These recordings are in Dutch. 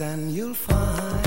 and you'll find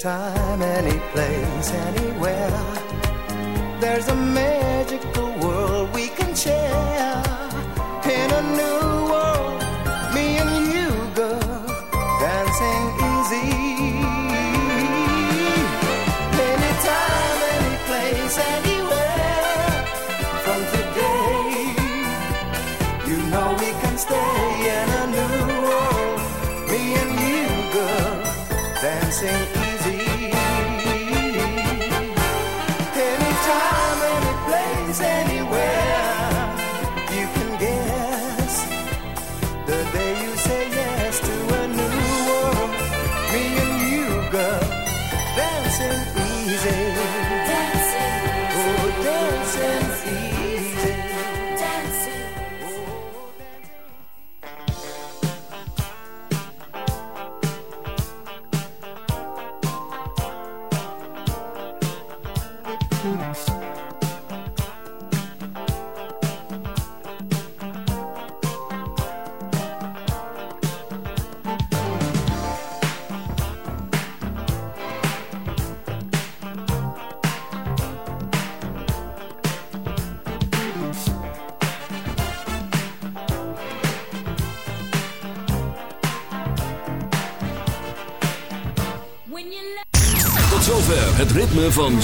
Anytime, any place, anywhere. There's a magical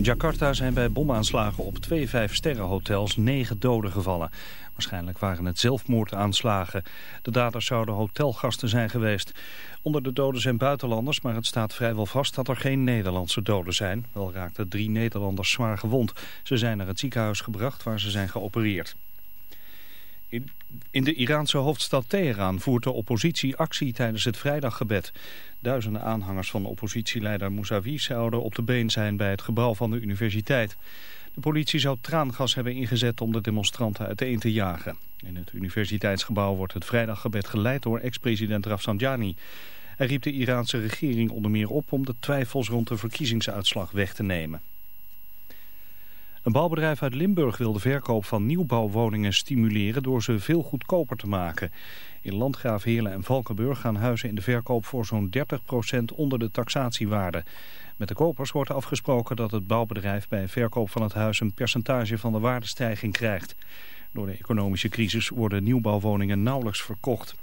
In Jakarta zijn bij bomaanslagen op twee vijfsterrenhotels negen doden gevallen. Waarschijnlijk waren het zelfmoordaanslagen. De daders zouden hotelgasten zijn geweest. Onder de doden zijn buitenlanders, maar het staat vrijwel vast dat er geen Nederlandse doden zijn. Wel raakten drie Nederlanders zwaar gewond. Ze zijn naar het ziekenhuis gebracht waar ze zijn geopereerd. In, de Iraanse hoofdstad Teheran voert de oppositie actie tijdens het vrijdaggebed. Duizenden aanhangers van oppositieleider Mousavi zouden op de been zijn bij het gebouw van de universiteit. De politie zou traangas hebben ingezet om de demonstranten uiteen te jagen. In het universiteitsgebouw wordt het vrijdaggebed geleid door ex-president Rafsanjani. Hij riep de Iraanse regering onder meer op om de twijfels rond de verkiezingsuitslag weg te nemen. Een bouwbedrijf uit Limburg wil de verkoop van nieuwbouwwoningen stimuleren door ze veel goedkoper te maken. In Landgraaf, Heerlen en Valkenburg gaan huizen in de verkoop voor zo'n 30% onder de taxatiewaarde. Met de kopers wordt afgesproken dat het bouwbedrijf bij verkoop van het huis een percentage van de waardestijging krijgt. Door de economische crisis worden nieuwbouwwoningen nauwelijks verkocht.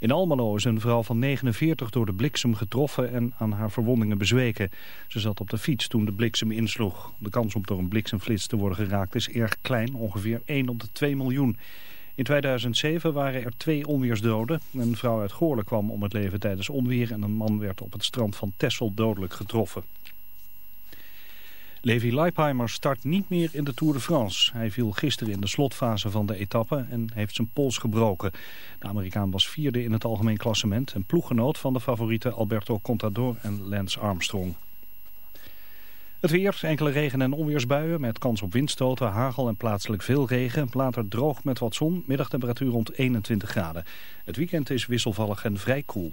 In Almelo is een vrouw van 49 door de bliksem getroffen en aan haar verwondingen bezweken. Ze zat op de fiets toen de bliksem insloeg. De kans om door een bliksemflits te worden geraakt is erg klein, ongeveer 1 op de 2 miljoen. In 2007 waren er twee onweersdoden. Een vrouw uit Goorlen kwam om het leven tijdens onweer en een man werd op het strand van Texel dodelijk getroffen. Levi Leipheimer start niet meer in de Tour de France. Hij viel gisteren in de slotfase van de etappe en heeft zijn pols gebroken. De Amerikaan was vierde in het algemeen klassement... en ploeggenoot van de favorieten Alberto Contador en Lance Armstrong. Het weer, enkele regen- en onweersbuien met kans op windstoten, hagel en plaatselijk veel regen. Later droog met wat zon, middagtemperatuur rond 21 graden. Het weekend is wisselvallig en vrij koel.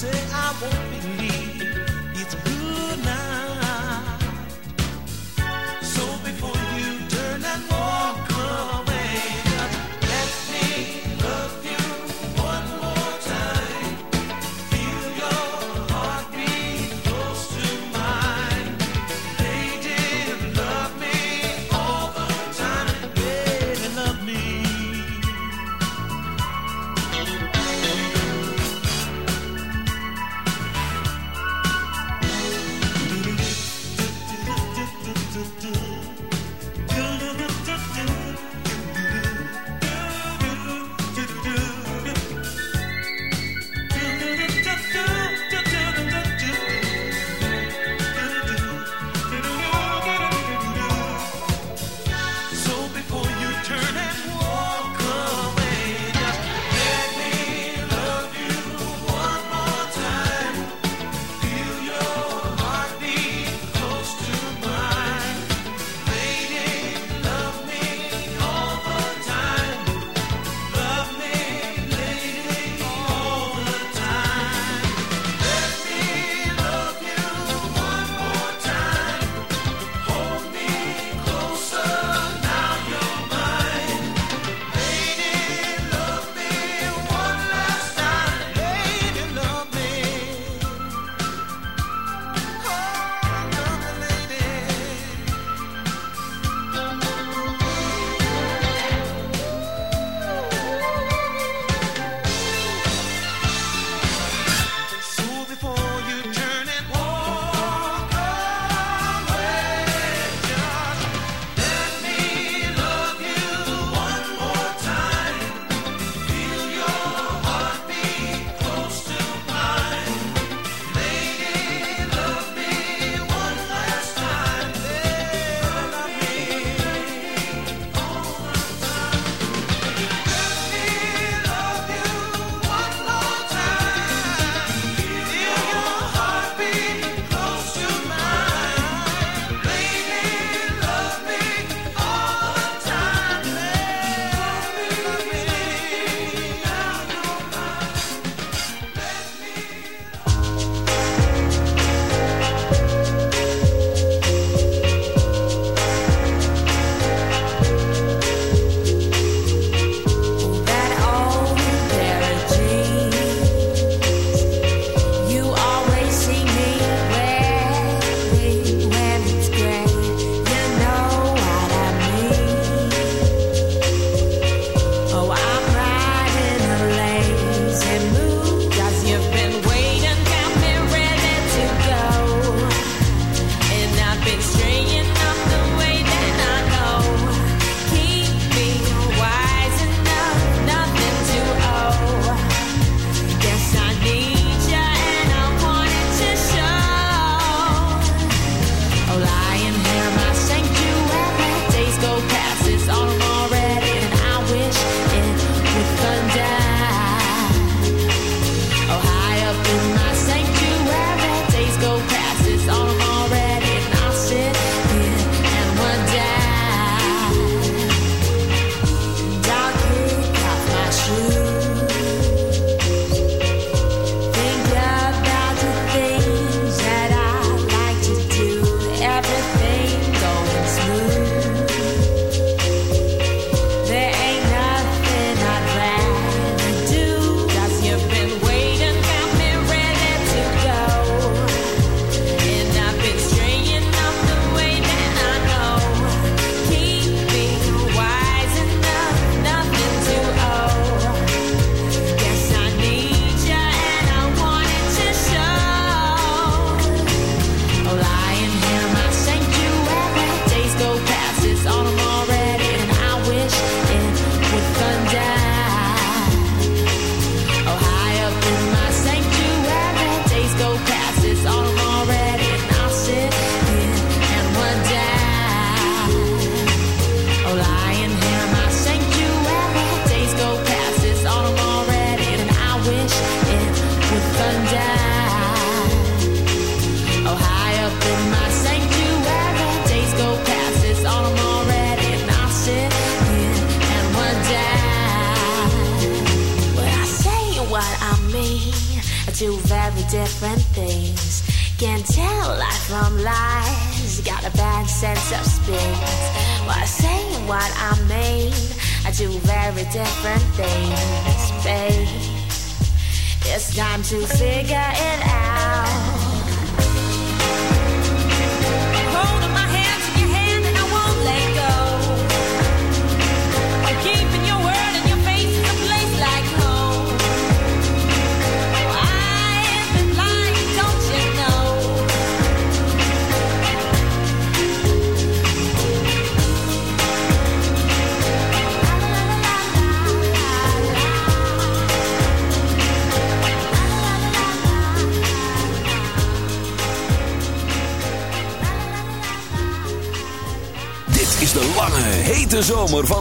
Say I won't believe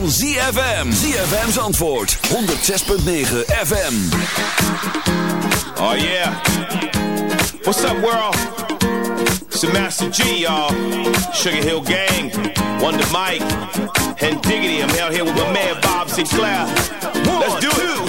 ZFM. ZFM's antwoord. 106.9 FM. Oh yeah. What's up, world? It's the Master G, y'all. Sugar Hill Gang, Wonder Mike, and Diggity. I'm out here with my man Bob Sinclair. Let's do it.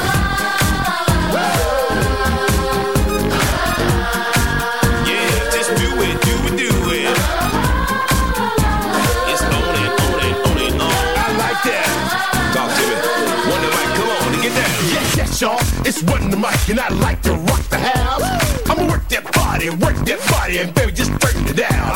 y'all. It's Wonder Mike, and I like to rock the house. I'ma work that body, work that body, and baby, just turn it down.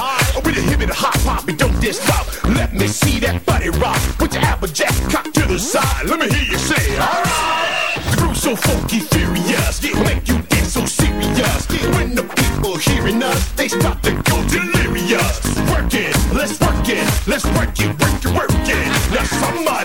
With a hip and a hop hop, and don't just stop. Let me see that body rock. Put your applejack cock to the side. Let me hear you say, alright. The groove's so funky, furious, it make you get so serious. When the people hearing us, they start to go delirious. Work it, let's work it, let's work it, work it, work it. Now somebody,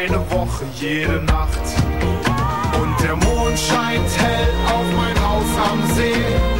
eine Woche, jede Nacht. Und der Mond scheint hell auf mein Haus am See.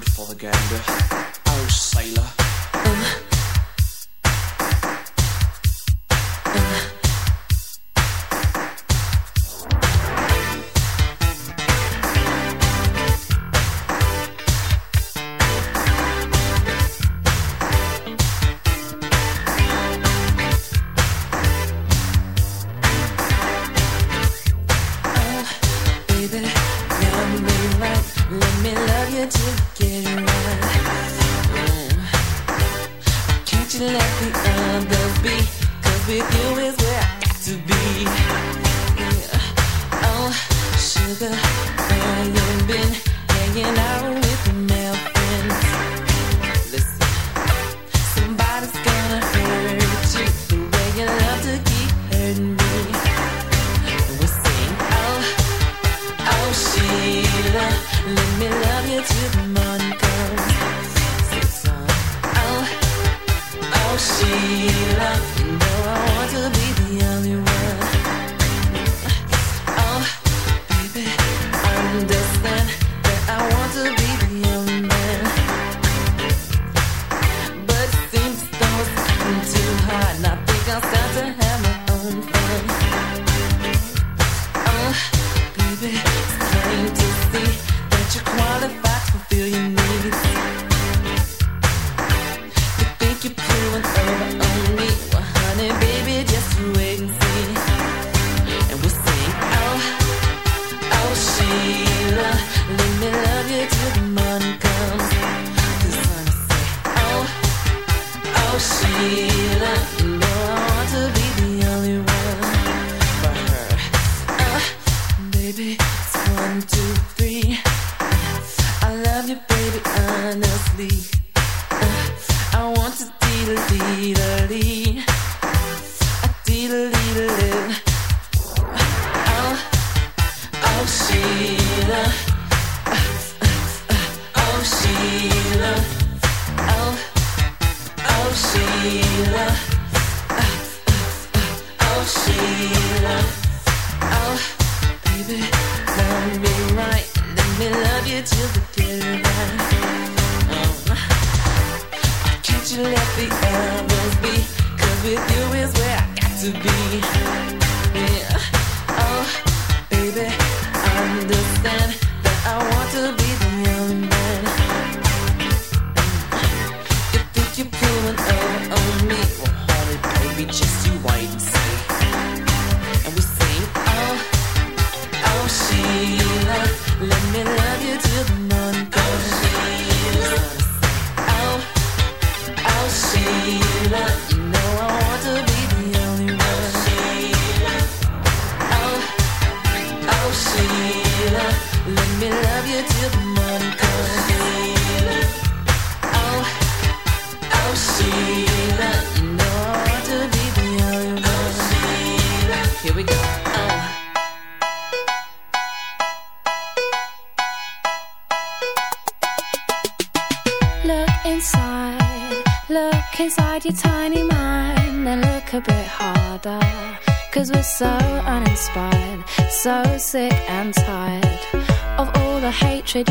good for the.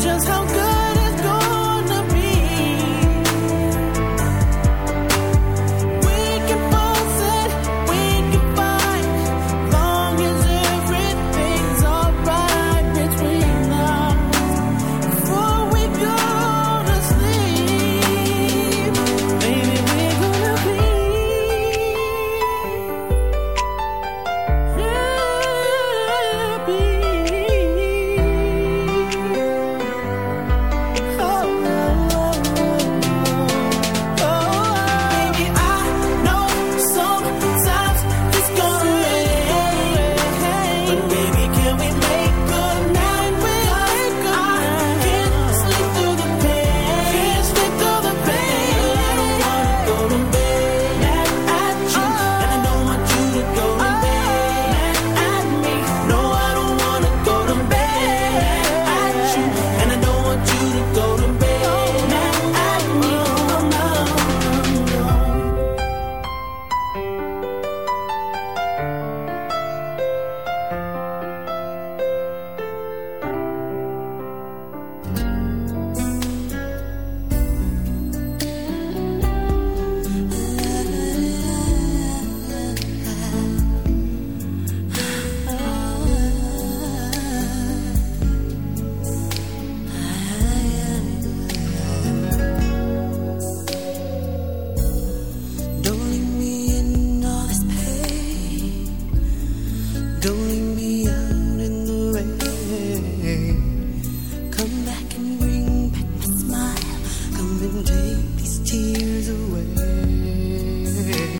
just